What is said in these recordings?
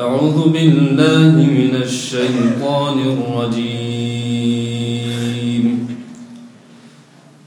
أعوذ بالله من الشيطان الرجيم.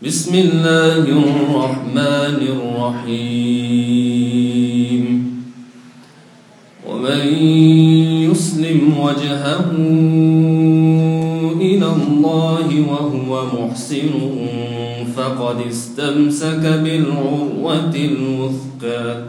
بسم الله الرحمن الرحيم. ومن يسلم وجهه إلى الله وهو محسن فقد استمسك بالعروة الوثقى.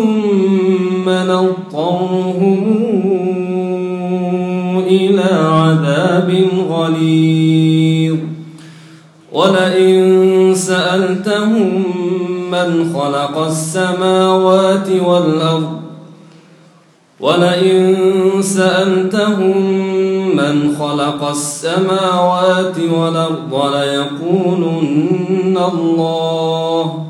ثم نضطرهم إلى عذاب غليظ ولئن سألتهم من خلق السماوات والأرض ولئن سألتهم من خلق السماوات والأرض ليقولن الله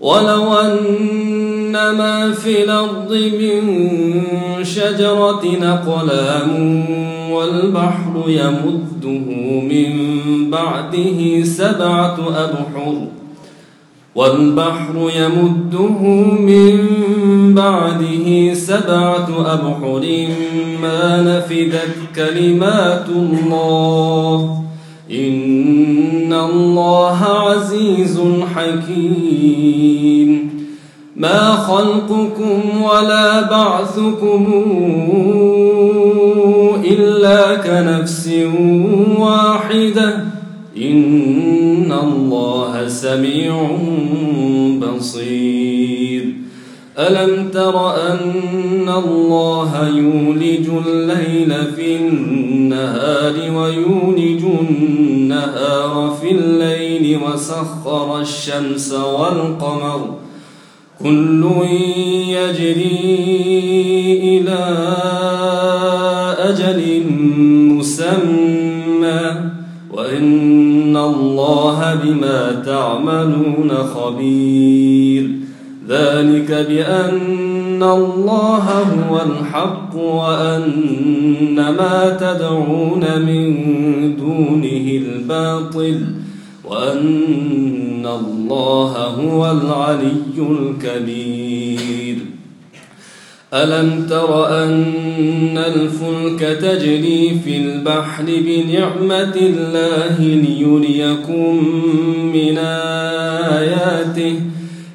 ولو أن ما في الأرض من شجرة نقلام والبحر يمده من بعده سبعة أبحر والبحر يمده من بعده سبعة أبحر ما نفدت كلمات الله إن ان الله عزيز حكيم ما خلقكم ولا بعثكم الا كنفس واحدة ان الله سميع بصير ألم تر أن الله يولج الليل في النهار ويولج النهار في الليل وسخر الشمس والقمر كل يجري إلى أجل مسمى وإن الله بما تعملون خبير ذلك بأن الله هو الحق وأن ما تدعون من دونه الباطل وأن الله هو العلي الكبير. ألم تر أن الفلك تجري في البحر بنعمة الله ليريكم من آياته؟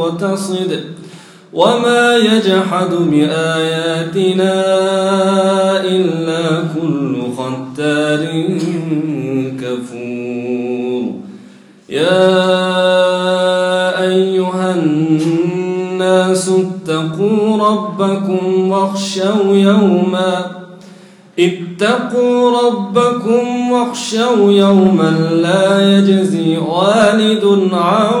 مقتصد وما يجحد بآياتنا إلا كل ختار كفور. يا أيها الناس اتقوا ربكم واخشوا يوما اتقوا ربكم واخشوا يوما لا يجزي والد عن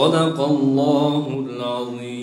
صدق الله العظيم.